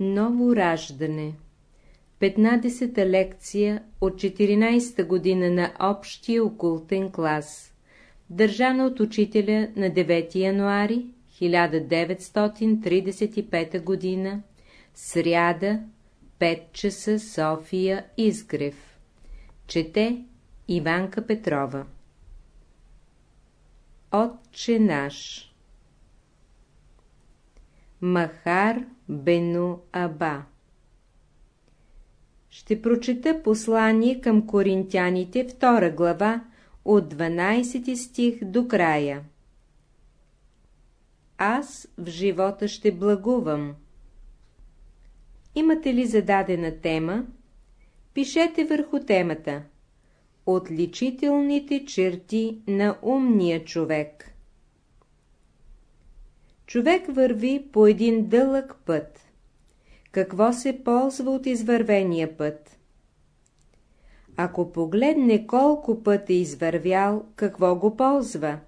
Ново раждане. 15-та лекция от 14-та година на общия окултен клас, държана от учителя на 9 януари 1935 година, сряда, 5 часа, София, Изгрев. Чете Иванка Петрова. Отче наш. Махар Бену Аба Ще прочета послание към коринтяните, втора глава, от 12 стих до края. Аз в живота ще благувам. Имате ли зададена тема? Пишете върху темата. Отличителните черти на умния човек. Човек върви по един дълъг път. Какво се ползва от извървения път? Ако погледне колко път е извървял, какво го ползва?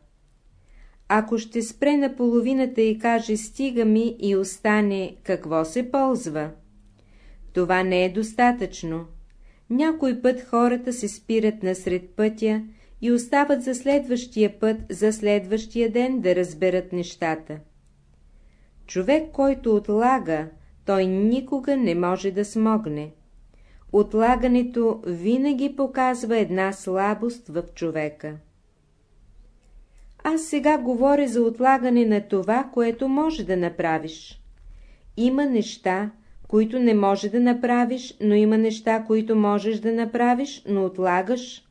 Ако ще спре на половината и каже стига ми и остане, какво се ползва? Това не е достатъчно. Някой път хората се спират насред пътя и остават за следващия път, за следващия ден да разберат нещата. Човек, който отлага, той никога не може да смогне. Отлагането винаги показва една слабост в човека. Аз сега говоря за отлагане на това, което може да направиш. Има неща, които не може да направиш, но има неща, които можеш да направиш, но отлагаш.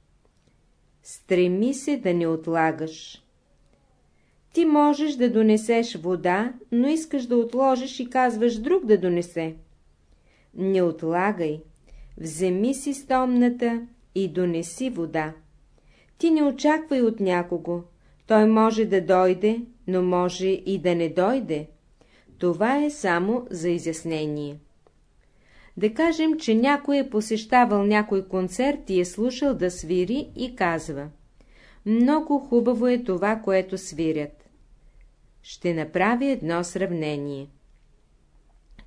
Стреми се да не отлагаш. Ти можеш да донесеш вода, но искаш да отложиш и казваш друг да донесе. Не отлагай. Вземи си стомната и донеси вода. Ти не очаквай от някого. Той може да дойде, но може и да не дойде. Това е само за изяснение. Да кажем, че някой е посещавал някой концерт и е слушал да свири и казва Много хубаво е това, което свирят ще направя едно сравнение.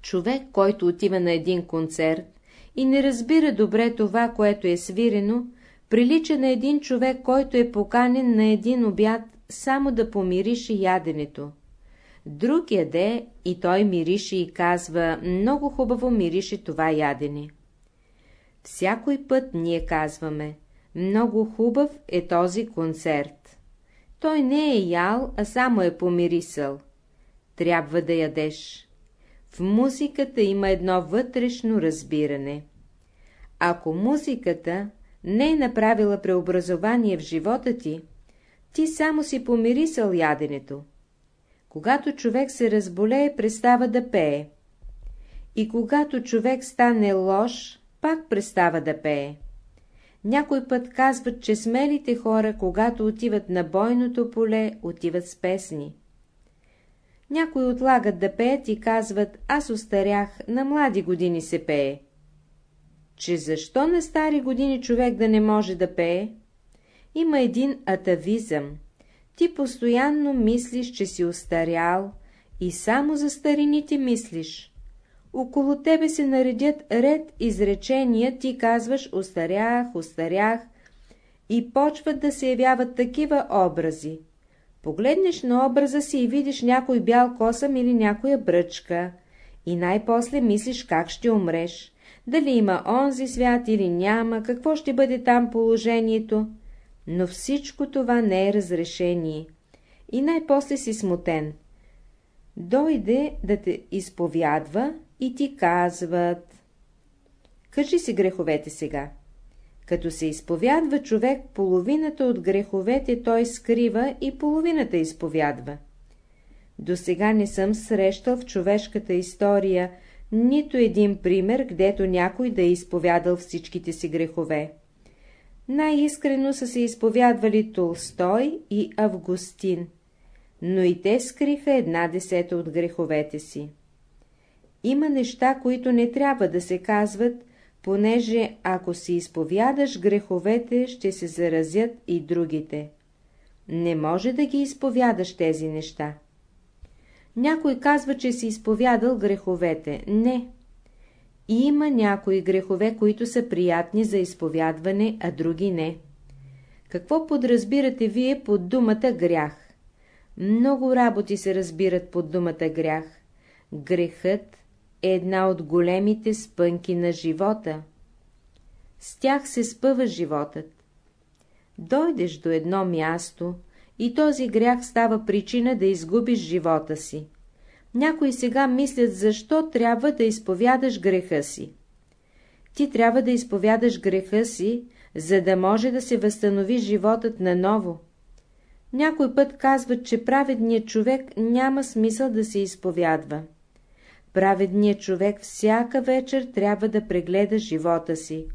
Човек, който отива на един концерт и не разбира добре това, което е свирено, прилича на един човек, който е поканен на един обяд само да помирише яденето. Друг яде и той мирише и казва, много хубаво мирише това ядене. Всякой път ние казваме, много хубав е този концерт. Той не е ял, а само е помирисъл. Трябва да ядеш. В музиката има едно вътрешно разбиране. Ако музиката не е направила преобразование в живота ти, ти само си помирисъл яденето. Когато човек се разболее, престава да пее. И когато човек стане лош, пак престава да пее. Някой път казват, че смелите хора, когато отиват на бойното поле, отиват с песни. Някои отлагат да пеят и казват, аз остарях, на млади години се пее. Че защо на стари години човек да не може да пее? Има един атавизъм. Ти постоянно мислиш, че си остарял и само за старините мислиш около тебе се наредят ред изречения, ти казваш «остарях, остарях» и почват да се явяват такива образи. Погледнеш на образа си и видиш някой бял косъм или някоя бръчка и най-после мислиш как ще умреш, дали има онзи свят или няма, какво ще бъде там положението, но всичко това не е разрешение и най-после си смутен. Дойде да те изповядва и ти казват Кажи си греховете сега. Като се изповядва човек, половината от греховете той скрива и половината изповядва. До сега не съм срещал в човешката история нито един пример, гдето някой да е изповядал всичките си грехове. Най-искрено са се изповядвали Толстой и Августин, но и те скриха една десета от греховете си. Има неща, които не трябва да се казват, понеже ако си изповядаш греховете, ще се заразят и другите. Не може да ги изповядаш тези неща. Някой казва, че си изповядал греховете. Не, има някои грехове, които са приятни за изповядване, а други не. Какво подразбирате вие под думата грях? Много работи се разбират под думата грях. Грехът е една от големите спънки на живота. С тях се спъва животът. Дойдеш до едно място и този грях става причина да изгубиш живота си. Някои сега мислят, защо трябва да изповядаш греха си. Ти трябва да изповядаш греха си, за да може да се възстанови животът наново. Някой път казват, че праведният човек няма смисъл да се изповядва. Праведният човек всяка вечер трябва да прегледа живота си.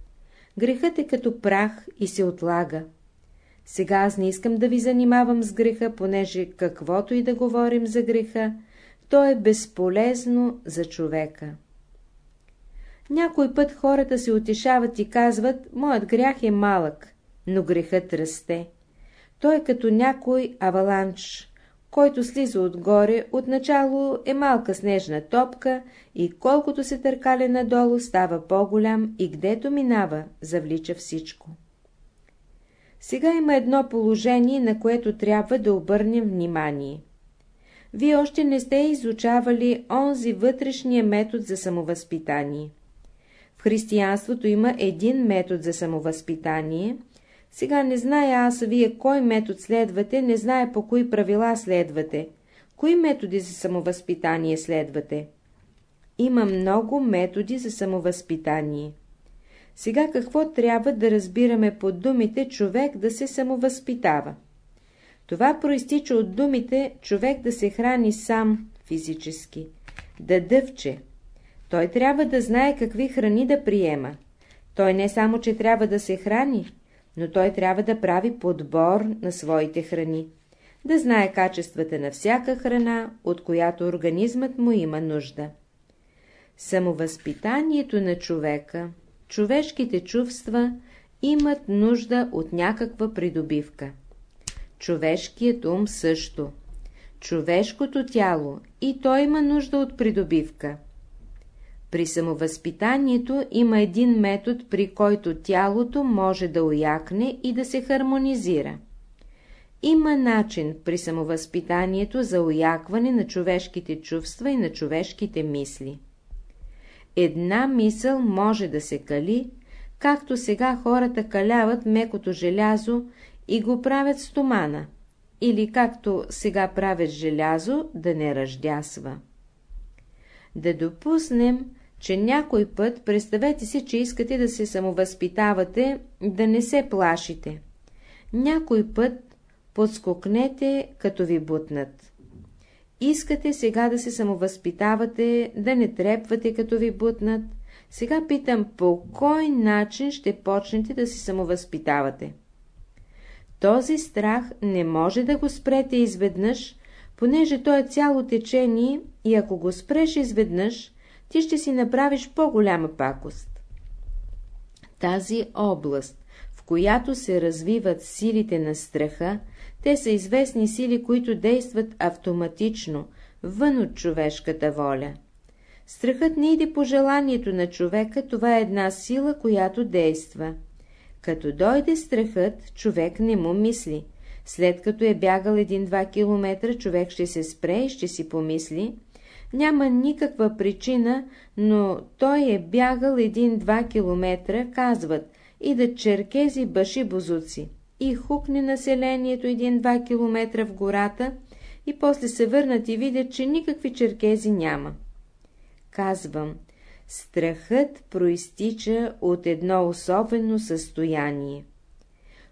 Грехът е като прах и се отлага. Сега аз не искам да ви занимавам с греха, понеже каквото и да говорим за греха, то е безполезно за човека. Някой път хората се утешават и казват, моят грях е малък, но грехът расте. Той е като някой аваланч, който слиза отгоре, отначало е малка снежна топка и колкото се търкаля надолу, става по-голям и гдето минава, завлича всичко. Сега има едно положение, на което трябва да обърнем внимание. Вие още не сте изучавали онзи вътрешния метод за самовъзпитание. В християнството има един метод за самовъзпитание. Сега не зная аз вие кой метод следвате, не зная по кои правила следвате. Кои методи за самовъзпитание следвате? Има много методи за самовъзпитание. Сега какво трябва да разбираме под думите човек да се самовъзпитава? Това проистича от думите човек да се храни сам физически, да дъвче. Той трябва да знае какви храни да приема. Той не само, че трябва да се храни, но той трябва да прави подбор на своите храни, да знае качествата на всяка храна, от която организмът му има нужда. Самовъзпитанието на човека, човешките чувства имат нужда от някаква придобивка. Човешкият ум също. Човешкото тяло и то има нужда от придобивка. При самовъзпитанието има един метод, при който тялото може да уякне и да се хармонизира. Има начин при самовъзпитанието за уякване на човешките чувства и на човешките мисли. Една мисъл може да се кали, както сега хората каляват мекото желязо и го правят стомана, или както сега правят желязо, да не ръждясва. Да допуснем, че някой път, представете си, че искате да се самовъзпитавате, да не се плашите. Някой път подскокнете, като ви бутнат. Искате сега да се самовъзпитавате, да не трепвате, като ви бутнат. Сега питам, по кой начин ще почнете да се самовъзпитавате? Този страх не може да го спрете изведнъж, понеже то е цяло течение и ако го спреш изведнъж, ти ще си направиш по-голяма пакост. Тази област, в която се развиват силите на страха, те са известни сили, които действат автоматично, вън от човешката воля. Страхът не иде по желанието на човека, това е една сила, която действа. Като дойде страхът, човек не му мисли. След като е бягал един-два километра, човек ще се спре и ще си помисли. Няма никаква причина, но той е бягал един-два километра, казват, и да черкези баши бозуци. И хукне населението един-два километра в гората, и после се върнат и видят, че никакви черкези няма. Казвам, Страхът проистича от едно особено състояние.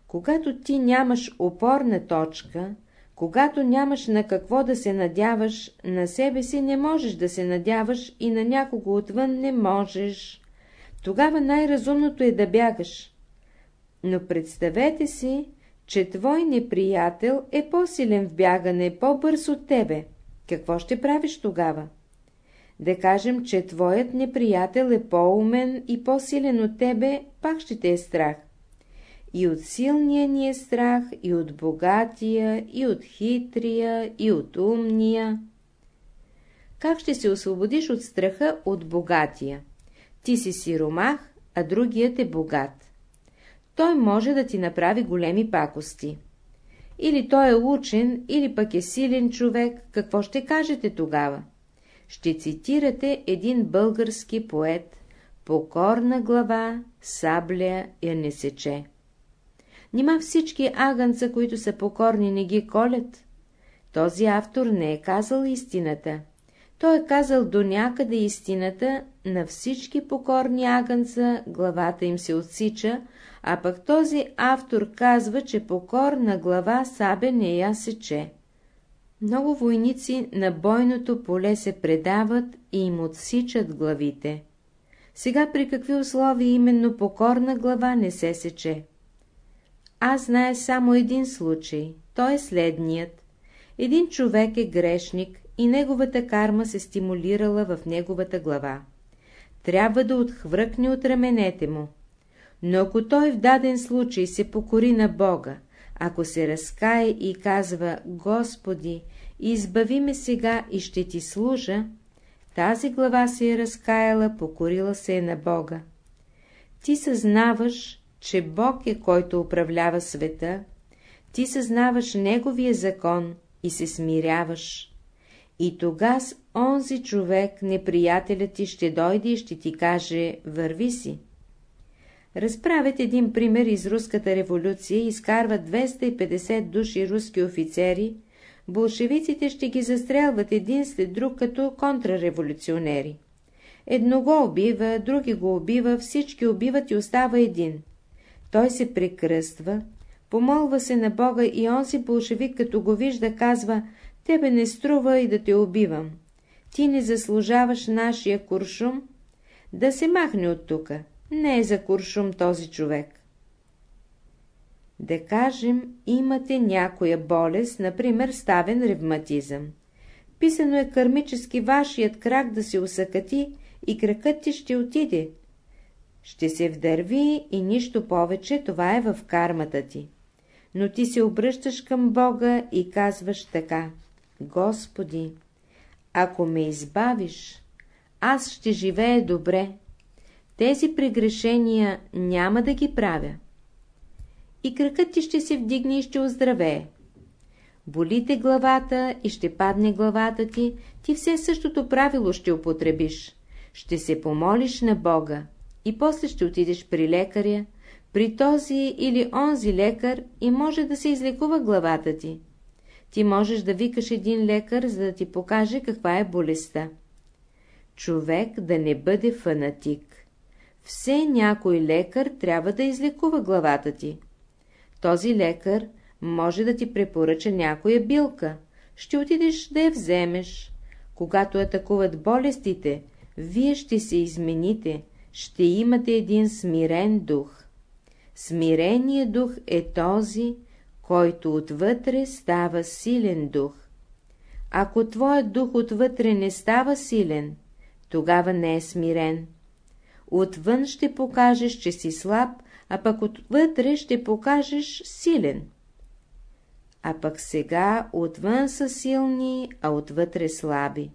Когато ти нямаш опорна точка, когато нямаш на какво да се надяваш, на себе си не можеш да се надяваш и на някого отвън не можеш. Тогава най-разумното е да бягаш. Но представете си, че твой неприятел е по-силен в бягане, по-бърз от тебе. Какво ще правиш тогава? Да кажем, че твоят неприятел е по-умен и по-силен от тебе, пак ще те е страх. И от силния ни е страх, и от богатия, и от хитрия, и от умния. Как ще се освободиш от страха от богатия? Ти си сиромах, а другият е богат. Той може да ти направи големи пакости. Или той е учен, или пък е силен човек, какво ще кажете тогава? Ще цитирате един български поет «Покорна глава, сабля я не сече». Нима всички агънца, които са покорни, не ги колят? Този автор не е казал истината. Той е казал до някъде истината, на всички покорни агънца главата им се отсича, а пък този автор казва, че покорна глава сабе не я сече. Много войници на бойното поле се предават и им отсичат главите. Сега при какви условия именно покорна глава не се сече? Аз знае само един случай, той е следният. Един човек е грешник и неговата карма се стимулирала в неговата глава. Трябва да отхвръкне от раменете му. Но ако той в даден случай се покори на Бога, ако се разкае и казва «Господи, избави ме сега и ще ти служа», тази глава се е разкаяла, покорила се е на Бога. Ти съзнаваш, че Бог е който управлява света, ти съзнаваш Неговия закон и се смиряваш. И тогас онзи човек, неприятелят ти, ще дойде и ще ти каже «Върви си». Разправят един пример из руската революция изкарват 250 души руски офицери, болшевиците ще ги застрелват един след друг като контрареволюционери. Едно го убива, други го убива, всички убиват и остава един. Той се прекръства, помолва се на Бога и онзи болшевик, като го вижда, казва, тебе не струва и да те убивам. Ти не заслужаваш нашия куршум, да се махне от тука. Не е за куршум този човек. Да кажем, имате някоя болест, например ставен ревматизъм. Писано е кармически вашият крак да се усъкати и кракът ти ще отиде. Ще се вдърви и нищо повече, това е в кармата ти. Но ти се обръщаш към Бога и казваш така. Господи, ако ме избавиш, аз ще живея добре. Тези прегрешения няма да ги правя. И кракът ти ще се вдигне и ще оздравее. Болите главата и ще падне главата ти, ти все същото правило ще употребиш. Ще се помолиш на Бога и после ще отидеш при лекаря, при този или онзи лекар и може да се излекува главата ти. Ти можеш да викаш един лекар, за да ти покаже каква е болестта. Човек да не бъде фанатик. Все някой лекар трябва да излекува главата ти. Този лекар може да ти препоръча някоя билка. Ще отидеш да я вземеш. Когато атакуват болестите, вие ще се измените, ще имате един смирен дух. Смиреният дух е този, който отвътре става силен дух. Ако твоят дух отвътре не става силен, тогава не е смирен. Отвън ще покажеш, че си слаб, а пък отвътре ще покажеш силен. А пък сега отвън са силни, а отвътре слаби.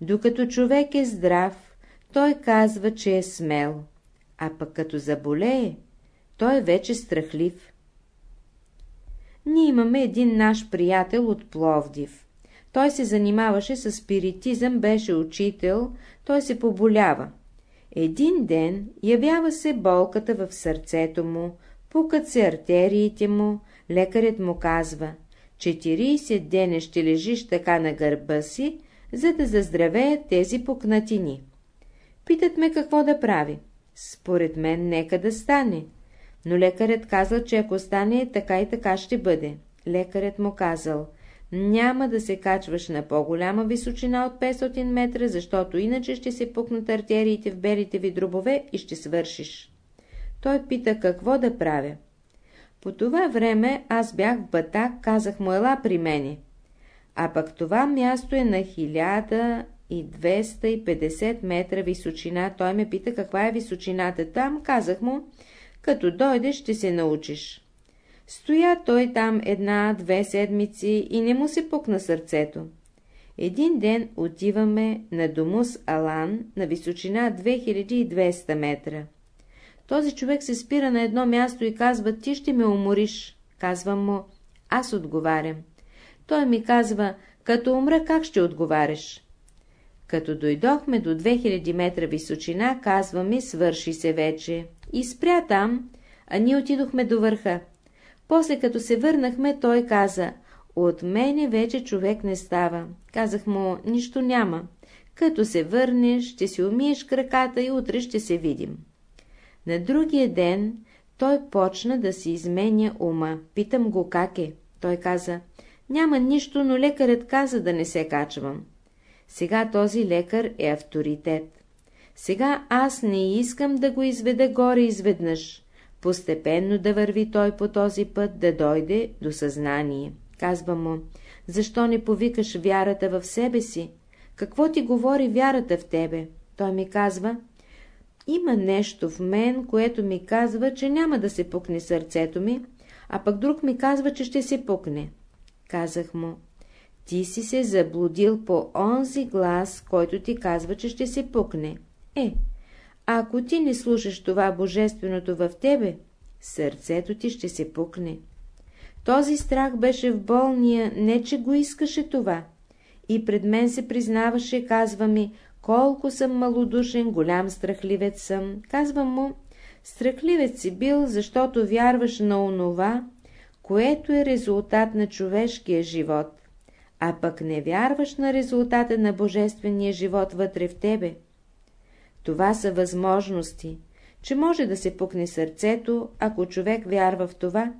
Докато човек е здрав, той казва, че е смел, а пък като заболее, той е вече страхлив. Ние имаме един наш приятел от Пловдив. Той се занимаваше с спиритизъм, беше учител, той се поболява. Един ден явява се болката в сърцето му, пукат се артериите му, лекарят му казва, 40 дена ще лежиш така на гърба си, за да заздравеят тези пукнатини. Питат ме какво да прави. Според мен нека да стане. Но лекарят казал, че ако стане, така и така ще бъде. Лекарят му казал, няма да се качваш на по-голяма височина от 500 метра, защото иначе ще се пукнат артериите в белите ви дробове и ще свършиш. Той пита какво да правя. По това време аз бях в Батак, казах му ела при мене. А пък това място е на 1250 метра височина. Той ме пита каква е височината там, казах му, като дойдеш ще се научиш. Стоя той там една-две седмици и не му се пукна сърцето. Един ден отиваме на Домус Алан на височина 2200 метра. Този човек се спира на едно място и казва, ти ще ме умориш. Казвам му, аз отговарям. Той ми казва, като умра, как ще отговаряш? Като дойдохме до 2000 метра височина, казва ми, свърши се вече. И спря там, а ние отидохме до върха. После като се върнахме, той каза, от мене вече човек не става. Казах му, нищо няма. Като се върнеш, ще си умиеш краката и утре ще се видим. На другия ден той почна да си изменя ума. Питам го как е. Той каза, няма нищо, но лекарят каза да не се качвам. Сега този лекар е авторитет. Сега аз не искам да го изведа горе изведнъж. Постепенно да върви той по този път, да дойде до съзнание. Казвам му, защо не повикаш вярата в себе си? Какво ти говори вярата в тебе? Той ми казва, има нещо в мен, което ми казва, че няма да се пукне сърцето ми, а пък друг ми казва, че ще се пукне. Казах му, ти си се заблудил по онзи глас, който ти казва, че ще се пукне. Е, ако ти не слушаш това божественото в тебе, сърцето ти ще се пукне. Този страх беше в болния, не че го искаше това. И пред мен се признаваше, казва ми, колко съм малодушен, голям страхливец съм. Казвам му, страхливец си бил, защото вярваш на онова, което е резултат на човешкия живот, а пък не вярваш на резултата на божествения живот вътре в тебе. Това са възможности, че може да се пукне сърцето, ако човек вярва в това,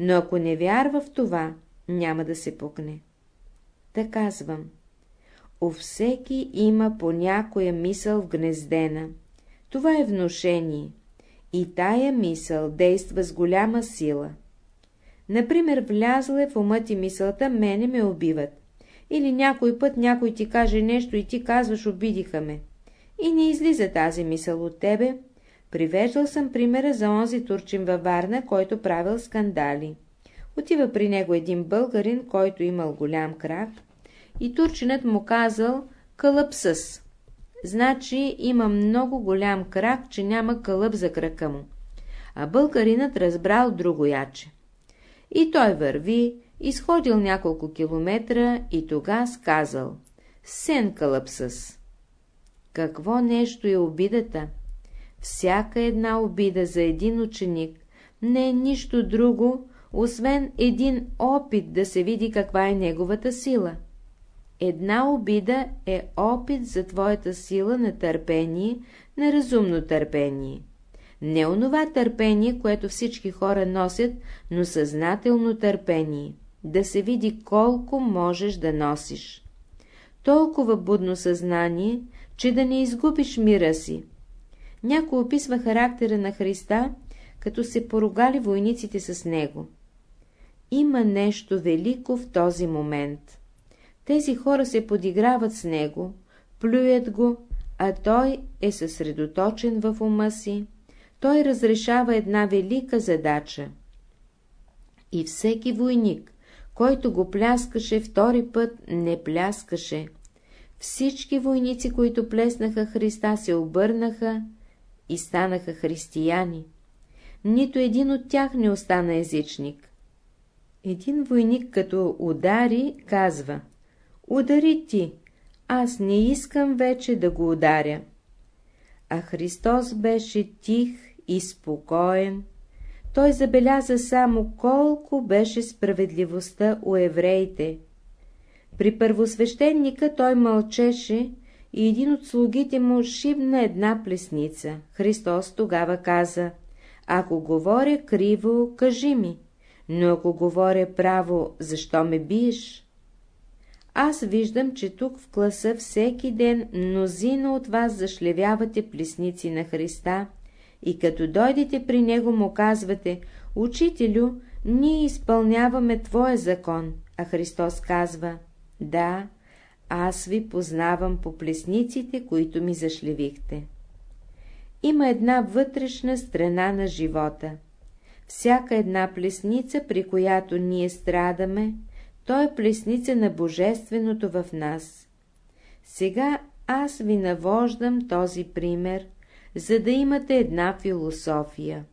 но ако не вярва в това, няма да се пукне. Да казвам, у всеки има по някоя мисъл гнездена. Това е внушение. И тая мисъл действа с голяма сила. Например, влязла е в ума ти мисълта, мене ме убиват. Или някой път някой ти каже нещо и ти казваш, обидиха ме. И не излиза тази мисъл от тебе. Привеждал съм примера за онзи турчин във Варна, който правил скандали. Отива при него един българин, който имал голям крак, и турчинът му казал кълъпсъс. Значи има много голям крак, че няма кълъп за крака му. А българинът разбрал друго яче. И той върви, изходил няколко километра и тога сказал «Сен кълъпсъс». Какво нещо е обидата? Всяка една обида за един ученик не е нищо друго, освен един опит да се види каква е неговата сила. Една обида е опит за твоята сила на търпение, на разумно търпение. Не онова търпение, което всички хора носят, но съзнателно търпение, да се види колко можеш да носиш. Толкова будно съзнание, че да не изгубиш мира си. Някой описва характера на Христа, като се поругали войниците с него. Има нещо велико в този момент. Тези хора се подиграват с него, плюят го, а той е съсредоточен в ума си, той разрешава една велика задача. И всеки войник, който го пляскаше втори път, не пляскаше. Всички войници, които плеснаха Христа, се обърнаха и станаха християни. Нито един от тях не остана езичник. Един войник, като удари, казва Удари ти, аз не искам вече да го ударя. А Христос беше тих и спокоен. Той забеляза само колко беше справедливостта у евреите. При първосвещеника той мълчеше и един от слугите му шибна една плесница. Христос тогава каза, ако говоря криво, кажи ми, но ако говоря право, защо ме биеш? Аз виждам, че тук в класа всеки ден мнозина от вас зашлевявате плесници на Христа и като дойдете при Него му казвате, Учителю, ние изпълняваме Твоя закон, а Христос казва, да, аз ви познавам по плесниците, които ми зашлевихте. Има една вътрешна страна на живота. Всяка една плесница, при която ние страдаме, той е плесница на Божественото в нас. Сега аз ви навождам този пример, за да имате една философия.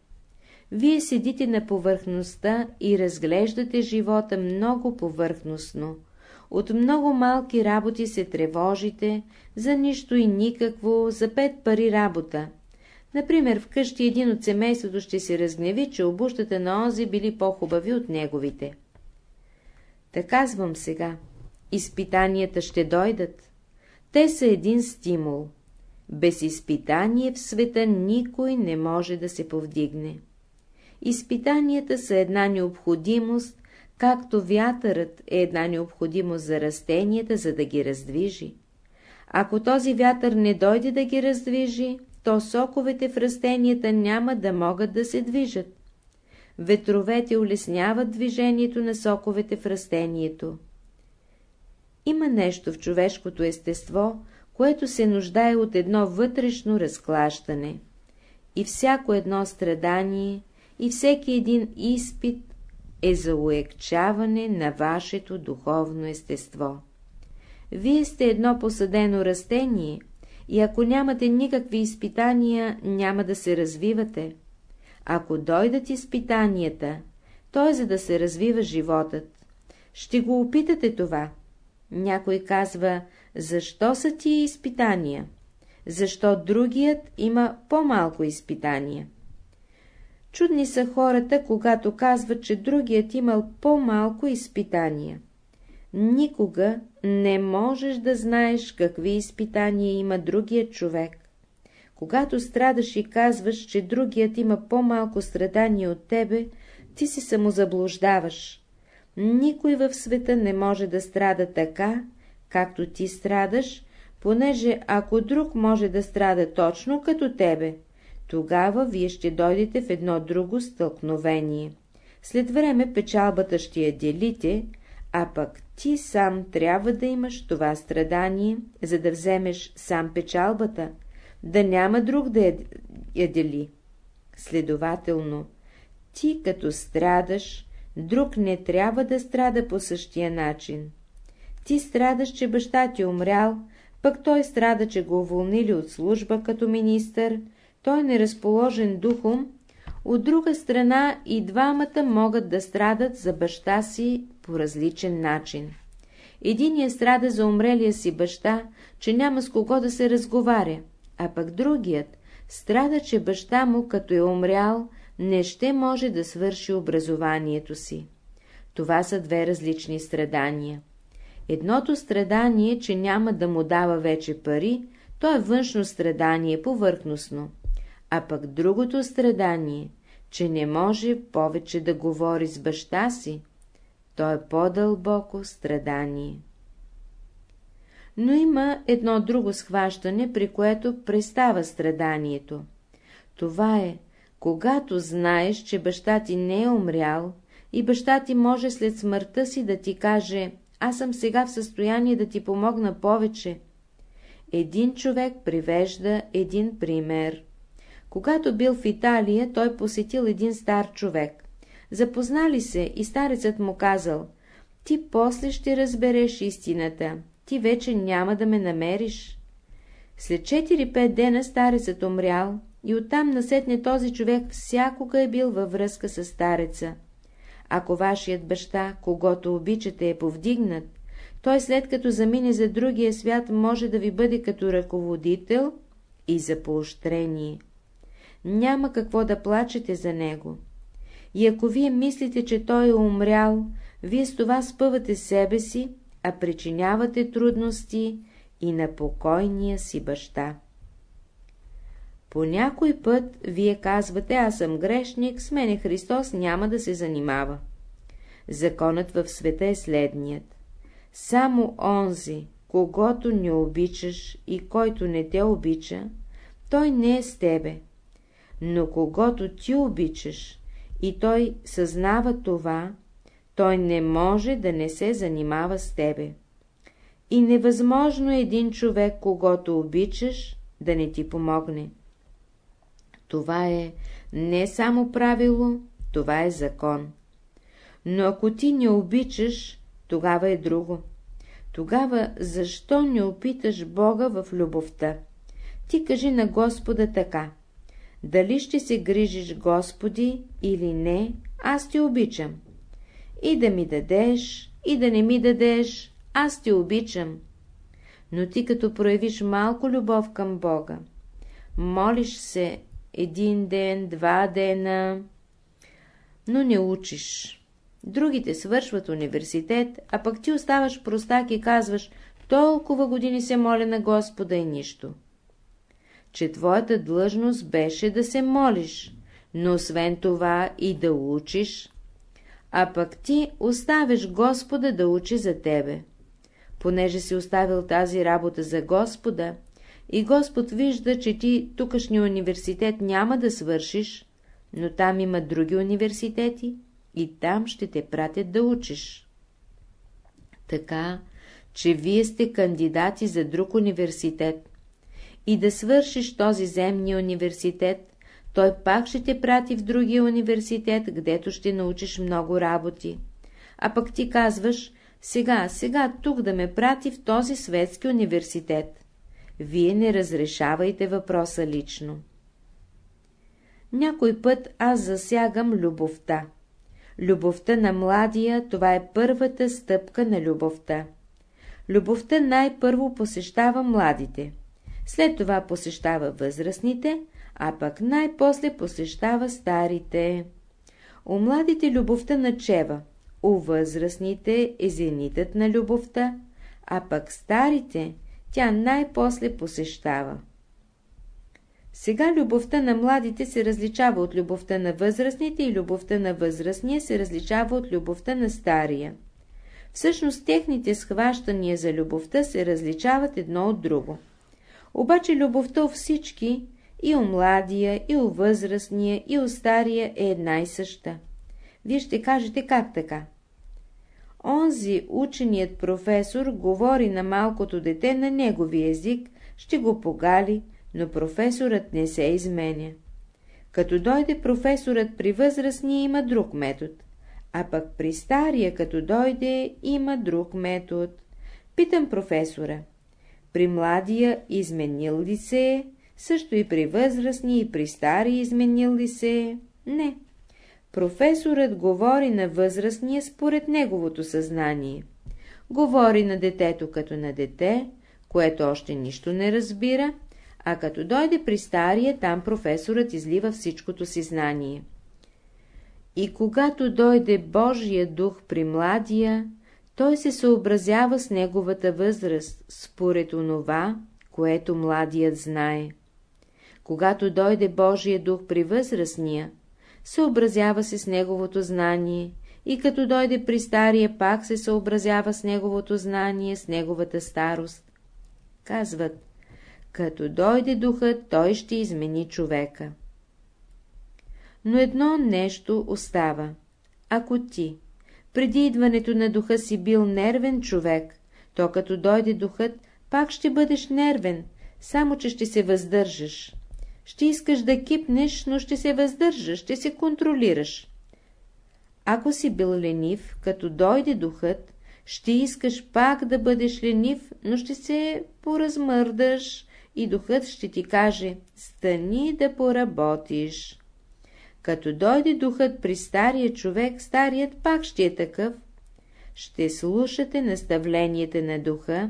Вие седите на повърхността и разглеждате живота много повърхностно. От много малки работи се тревожите, за нищо и никакво, за пет пари работа. Например, вкъщи един от семейството ще се разгневи, че обущата на онзи били по-хубави от неговите. Та казвам сега, изпитанията ще дойдат. Те са един стимул. Без изпитание в света никой не може да се повдигне. Изпитанията са една необходимост, както вятърът е една необходимост за растенията, за да ги раздвижи. Ако този вятър не дойде да ги раздвижи, то соковете в растенията няма да могат да се движат. Ветровете улесняват движението на соковете в растението. Има нещо в човешкото естество, което се нуждае от едно вътрешно разклащане. И всяко едно страдание, и всеки един изпит е за уекчаване на вашето духовно естество. Вие сте едно посадено растение, и ако нямате никакви изпитания, няма да се развивате. Ако дойдат изпитанията, то е за да се развива животът. Ще го опитате това. Някой казва, защо са тия изпитания? Защо другият има по-малко изпитания? Чудни са хората, когато казват, че другият имал по-малко изпитания. Никога не можеш да знаеш какви изпитания има другият човек. Когато страдаш и казваш, че другият има по-малко страдания от тебе, ти се самозаблуждаваш. Никой в света не може да страда така, както ти страдаш, понеже ако друг може да страда точно като тебе, тогава вие ще дойдете в едно друго стълкновение. След време печалбата ще я делите, а пък ти сам трябва да имаш това страдание, за да вземеш сам печалбата, да няма друг да я, я дели. Следователно, ти като страдаш, друг не трябва да страда по същия начин. Ти страдаш, че баща ти е умрял, пък той страда, че го уволнили от служба като министър, той е неразположен духом, от друга страна и двамата могат да страдат за баща си по различен начин. Единият страда за умрелия си баща, че няма с кого да се разговаря, а пък другият страда, че баща му, като е умрял, не ще може да свърши образованието си. Това са две различни страдания. Едното страдание, че няма да му дава вече пари, то е външно страдание, повърхностно, а пък другото страдание, че не може повече да говори с баща си, то е по-дълбоко страдание. Но има едно друго схващане, при което престава страданието. Това е, когато знаеш, че баща ти не е умрял и баща ти може след смъртта си да ти каже «Аз съм сега в състояние да ти помогна повече». Един човек привежда един пример. Когато бил в Италия, той посетил един стар човек. Запознали се и старецът му казал, ти после ще разбереш истината, ти вече няма да ме намериш. След 4-5 дена старецът умрял и оттам насетне този човек всякога е бил във връзка с стареца. Ако вашият баща, когато обичате, е повдигнат, той след като замине за другия свят може да ви бъде като ръководител и за поощрение. Няма какво да плачете за него. И ако вие мислите, че той е умрял, вие с това спъвате себе си, а причинявате трудности и на покойния си баща. По някой път вие казвате, аз съм грешник, с мене Христос няма да се занимава. Законът в света е следният. Само онзи, когато не обичаш и който не те обича, той не е с тебе. Но когато ти обичаш и той съзнава това, той не може да не се занимава с тебе. И невъзможно е един човек, когато обичаш, да не ти помогне. Това е не само правило, това е закон. Но ако ти не обичаш, тогава е друго. Тогава защо не опиташ Бога в любовта? Ти кажи на Господа така. Дали ще се грижиш, Господи, или не, аз те обичам. И да ми дадеш, и да не ми дадеш, аз те обичам. Но ти като проявиш малко любов към Бога, молиш се един ден, два дена, но не учиш. Другите свършват университет, а пък ти оставаш простак и казваш, толкова години се моля на Господа и нищо. Че твоята длъжност беше да се молиш, но освен това и да учиш, а пък ти оставиш Господа да учи за тебе. Понеже си оставил тази работа за Господа, и Господ вижда, че ти тукашния университет няма да свършиш, но там има други университети, и там ще те пратят да учиш. Така, че вие сте кандидати за друг университет. И да свършиш този земния университет, той пак ще те прати в другия университет, гдето ще научиш много работи. А пък ти казваш, сега, сега тук да ме прати в този светски университет. Вие не разрешавайте въпроса лично. Някой път аз засягам любовта. Любовта на младия, това е първата стъпка на любовта. Любовта най-първо посещава младите, след това посещава възрастните, а пък най-после посещава старите. У младите любовта начева, у възрастните е зенитът на любовта, а пък старите тя най-после посещава. Сега любовта на младите се различава от любовта на възрастните и любовта на възрастния се различава от любовта на стария. Всъщност техните схващания за любовта се различават едно от друго. Обаче любовта у всички, и у младия, и у възрастния, и у стария е една и съща. Вие ще кажете как така? Онзи ученият професор говори на малкото дете на негови език, ще го погали, но професорът не се изменя. Като дойде професорът при възрастния има друг метод, а пък при стария като дойде има друг метод. Питам професора, при младия изменил ли се също и при възрастния и при стария изменил ли се? Не. Професорът говори на възрастния според неговото съзнание. Говори на детето като на дете, което още нищо не разбира, а като дойде при стария, там професорът излива всичкото си знание. И когато дойде Божия дух при младия, той се съобразява с неговата възраст, според онова, което младият знае. Когато дойде Божия дух при възрастния, съобразява се с неговото знание, и като дойде при стария, пак се съобразява с неговото знание, с неговата старост. Казват, като дойде духът, той ще измени човека. Но едно нещо остава. Ако ти, преди идването на духа си бил нервен човек, то като дойде духът, пак ще бъдеш нервен, само че ще се въздържаш. Ще искаш да кипнеш, но ще се въздържаш, ще се контролираш. Ако си бил ленив, като дойде духът, ще искаш пак да бъдеш ленив, но ще се поразмърдаш, и духът ще ти каже «Стани да поработиш». Като дойде духът при стария човек, старият пак ще е такъв. Ще слушате наставленията на духа,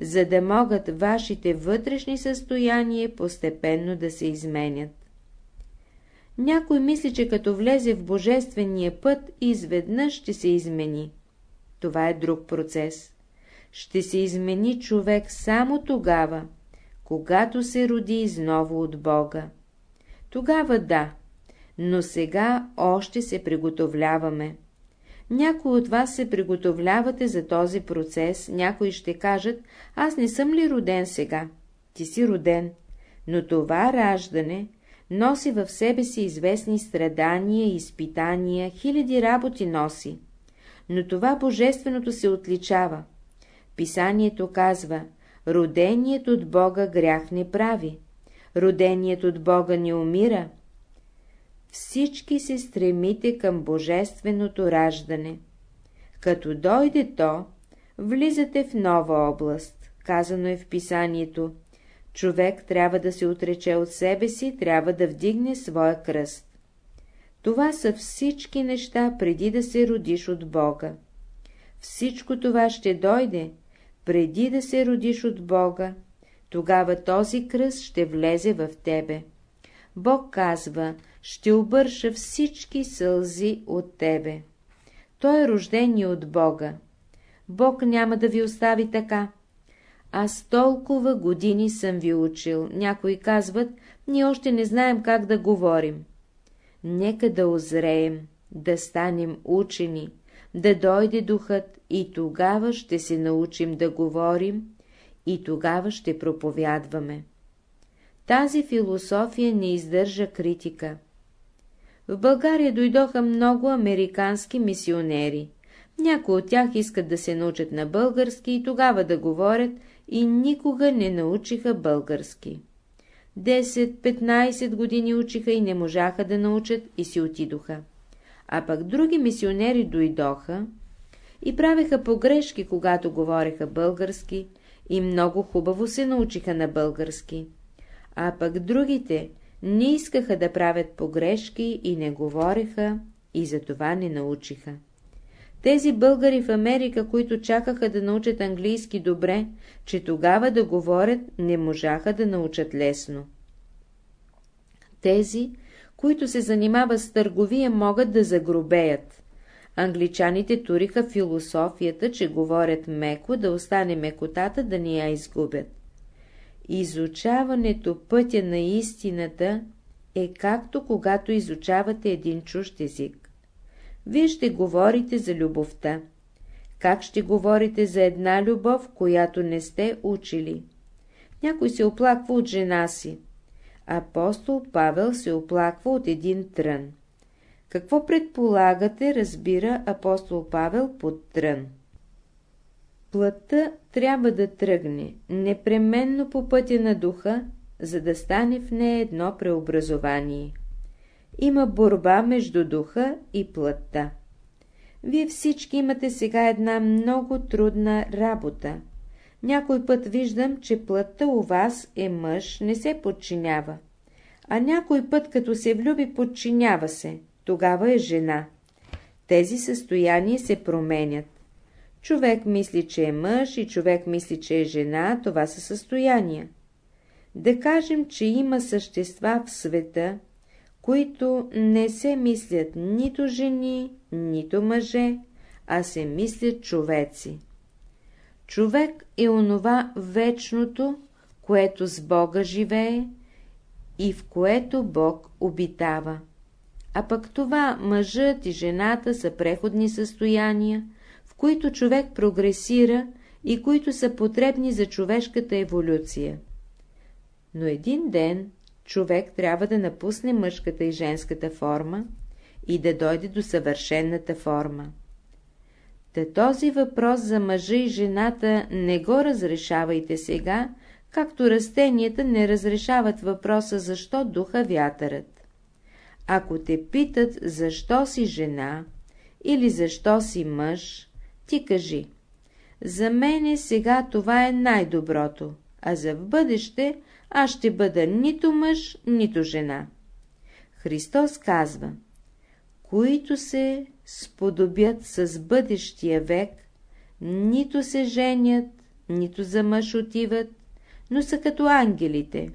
за да могат вашите вътрешни състояния постепенно да се изменят. Някой мисли, че като влезе в божествения път, изведнъж ще се измени. Това е друг процес. Ще се измени човек само тогава, когато се роди изново от Бога. Тогава да, но сега още се приготовляваме. Някои от вас се приготовлявате за този процес, някои ще кажат, аз не съм ли роден сега? Ти си роден, но това раждане носи в себе си известни страдания, изпитания, хиляди работи носи. Но това божественото се отличава. Писанието казва, Роденият от Бога грях не прави. Роденият от Бога не умира. Всички се стремите към божественото раждане. Като дойде то, влизате в нова област. Казано е в писанието. Човек трябва да се отрече от себе си, трябва да вдигне своя кръст. Това са всички неща преди да се родиш от Бога. Всичко това ще дойде, преди да се родиш от Бога, тогава този кръст ще влезе в тебе. Бог казва, ще обърша всички сълзи от тебе. Той е рождение от Бога. Бог няма да ви остави така. Аз толкова години съм ви учил. Някои казват, ние още не знаем как да говорим. Нека да озреем, да станем учени, да дойде духът и тогава ще се научим да говорим и тогава ще проповядваме. Тази философия не издържа критика. В България дойдоха много американски мисионери. Някои от тях искат да се научат на български и тогава да говорят и никога не научиха български. 10-15 години учиха и не можаха да научат и си отидоха. А пък други мисионери дойдоха и правеха погрешки, когато говореха български и много хубаво се научиха на български. А пък другите не искаха да правят погрешки и не говореха и затова не научиха. Тези българи в Америка, които чакаха да научат английски добре, че тогава да говорят, не можаха да научат лесно. Тези, които се занимават с търговия, могат да загробеят. Англичаните туриха философията, че говорят меко, да остане мекотата, да ни я изгубят. Изучаването пътя на истината е както когато изучавате един чужд език. Вие ще говорите за любовта. Как ще говорите за една любов, която не сте учили? Някой се оплаква от жена си. Апостол Павел се оплаква от един трън. Какво предполагате, разбира апостол Павел под трън? Плътта трябва да тръгне непременно по пътя на духа, за да стане в нея едно преобразование. Има борба между духа и плътта. Вие всички имате сега една много трудна работа. Някой път виждам, че плътта у вас е мъж, не се подчинява. А някой път, като се влюби, подчинява се. Тогава е жена. Тези състояния се променят. Човек мисли, че е мъж и човек мисли, че е жена, това са състояния. Да кажем, че има същества в света, които не се мислят нито жени, нито мъже, а се мислят човеци. Човек е онова вечното, което с Бога живее и в което Бог обитава. А пък това мъжът и жената са преходни състояния, които човек прогресира и които са потребни за човешката еволюция. Но един ден човек трябва да напусне мъжката и женската форма и да дойде до съвършенната форма. Та този въпрос за мъжа и жената не го разрешавайте сега, както растенията не разрешават въпроса защо духа вятърът. Ако те питат защо си жена или защо си мъж, ти кажи. За мене сега това е най-доброто, а за в бъдеще аз ще бъда нито мъж, нито жена. Христос казва, които се сподобят с бъдещия век, нито се женят, нито за мъж отиват, но са като ангелите.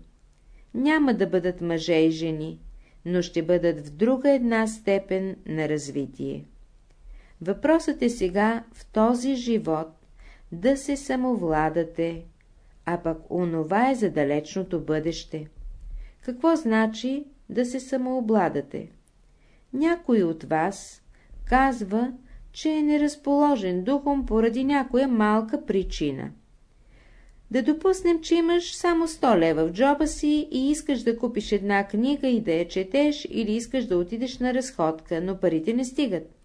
Няма да бъдат мъже и жени, но ще бъдат в друга една степен на развитие. Въпросът е сега в този живот да се самовладате, а пък онова е за далечното бъдеще. Какво значи да се самообладате? Някой от вас казва, че е неразположен духом поради някоя малка причина. Да допуснем, че имаш само 100 лева в джоба си и искаш да купиш една книга и да я четеш или искаш да отидеш на разходка, но парите не стигат.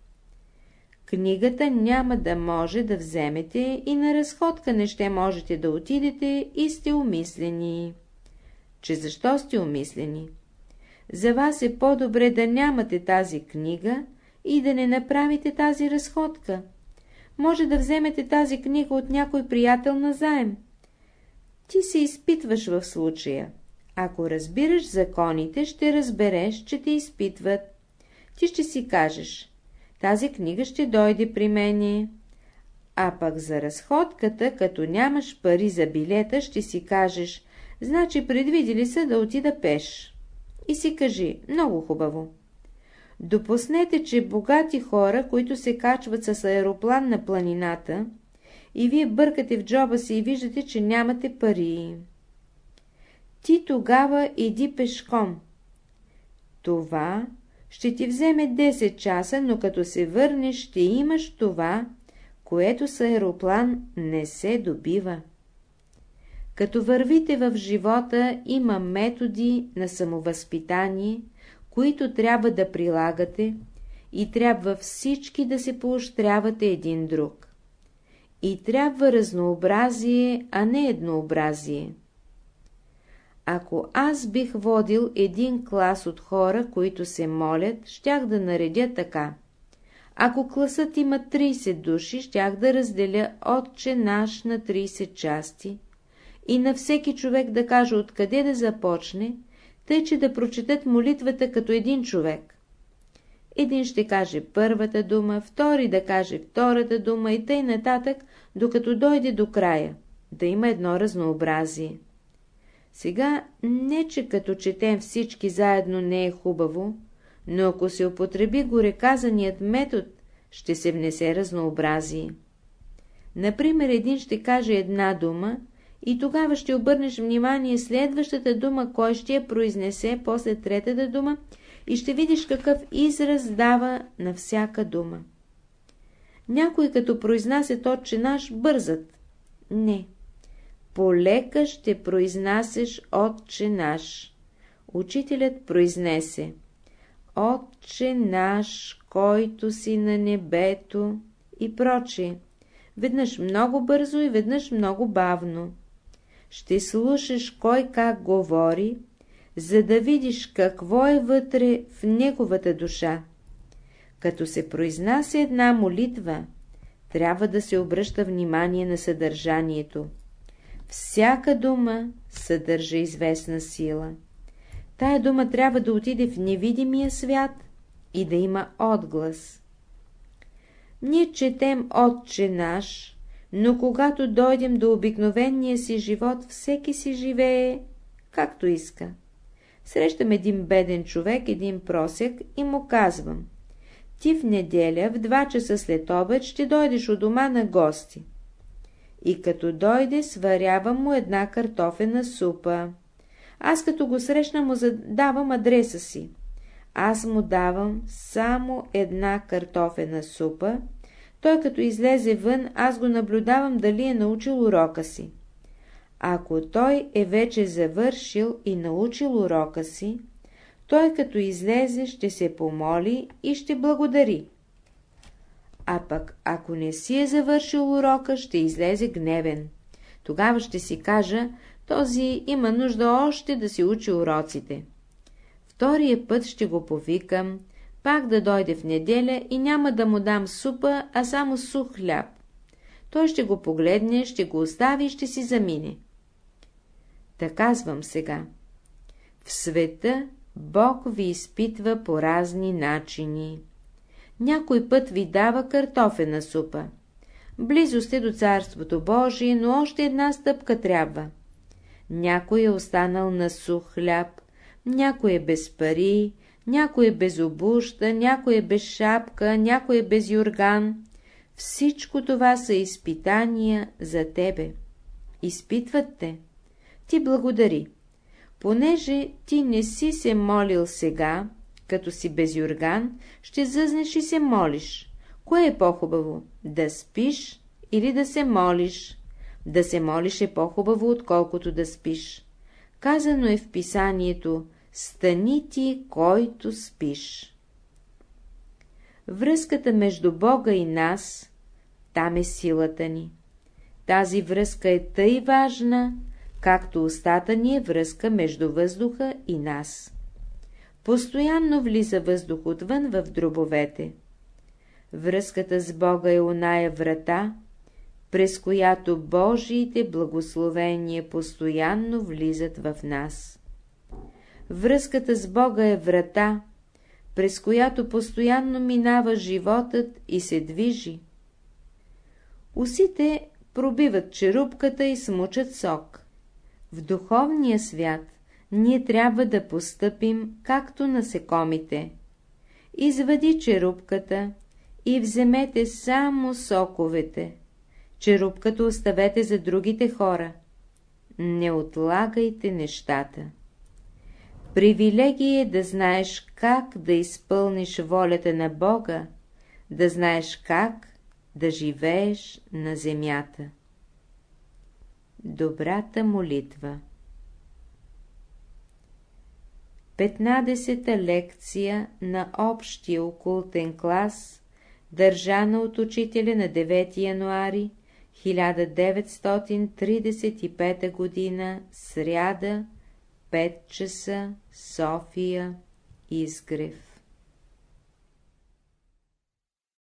Книгата няма да може да вземете и на разходка не ще можете да отидете и сте умислени. Че защо сте умислени? За вас е по-добре да нямате тази книга и да не направите тази разходка. може да вземете тази книга от някой приятел на заем. Ти се изпитваш в случая. Ако разбираш законите, ще разбереш, че те изпитват. Ти ще си кажеш, тази книга ще дойде при мене. А пък за разходката, като нямаш пари за билета, ще си кажеш, значи предвидили са да отида пеш. И си кажи, много хубаво. Допуснете, че богати хора, които се качват с аероплан на планината, и вие бъркате в джоба си и виждате, че нямате пари. Ти тогава иди пешком. Това ще ти вземе 10 часа, но като се върнеш, ще имаш това, което с аероплан не се добива. Като вървите в живота, има методи на самовъзпитание, които трябва да прилагате и трябва всички да се поощрявате един друг. И трябва разнообразие, а не еднообразие. Ако аз бих водил един клас от хора, които се молят, щях да наредя така. Ако класът има 30 души, щях да разделя отче наш на 30 части и на всеки човек да каже откъде да започне, тъй че да прочетат молитвата като един човек. Един ще каже първата дума, втори да каже втората дума и тъй нататък, докато дойде до края, да има едно разнообразие. Сега не, че като четем всички заедно не е хубаво, но ако се употреби гореказаният метод, ще се внесе разнообразие. Например, един ще каже една дума и тогава ще обърнеш внимание следващата дума, кой ще я произнесе после третата дума и ще видиш какъв израз дава на всяка дума. Някой като произнасят отче наш бързат. Не. Полека ще произнасеш отче наш. Учителят произнесе. Отче наш, който си на небето и прочее. Веднъж много бързо и веднъж много бавно. Ще слушаш кой как говори, за да видиш какво е вътре в неговата душа. Като се произнася една молитва, трябва да се обръща внимание на съдържанието. Всяка дума съдържа известна сила. Тая дума трябва да отиде в невидимия свят и да има отглас. Ние четем Отче наш, но когато дойдем до обикновения си живот, всеки си живее както иска. Срещам един беден човек, един просек и му казвам. Ти в неделя в два часа след обед ще дойдеш у дома на гости. И като дойде, сварявам му една картофена супа. Аз като го срещна му задавам адреса си. Аз му давам само една картофена супа. Той като излезе вън, аз го наблюдавам дали е научил урока си. Ако той е вече завършил и научил урока си, той като излезе ще се помоли и ще благодари. А пък ако не си е завършил урока, ще излезе гневен. Тогава ще си кажа, този има нужда още да си учи уроците. Втория път ще го повикам, пак да дойде в неделя и няма да му дам супа, а само сух хляб. Той ще го погледне, ще го остави и ще си замине. Та казвам сега. В света Бог ви изпитва по разни начини. Някой път ви дава картофена супа. Близо сте до Царството Божие, но още една стъпка трябва. Някой е останал на сух хляб, някой е без пари, някой е без обуща, някой е без шапка, някой е без юрган. Всичко това са изпитания за тебе. Изпитват те. Ти благодари. Понеже ти не си се молил сега, като си без юрган, ще зъзнеш и се молиш. Кое е по-хубаво? Да спиш или да се молиш? Да се молиш е по-хубаво, отколкото да спиш. Казано е в писанието «Стани ти, който спиш». Връзката между Бога и нас, там е силата ни. Тази връзка е тъй важна, както устата ни е връзка между въздуха и нас. Постоянно влиза въздух отвън в дробовете. Връзката с Бога е оная врата, през която Божиите благословения постоянно влизат в нас. Връзката с Бога е врата, през която постоянно минава животът и се движи. Усите пробиват черупката и смучат сок. В духовния свят ние трябва да постъпим както насекомите. Извади черупката и вземете само соковете. Черупката оставете за другите хора. Не отлагайте нещата. Привилегия е да знаеш как да изпълниш волята на Бога, да знаеш как да живееш на земята. Добрата молитва 15-та лекция на общия окултен клас, държана от учителя на 9 януари 1935 г. сряда 5 часа София Изгрев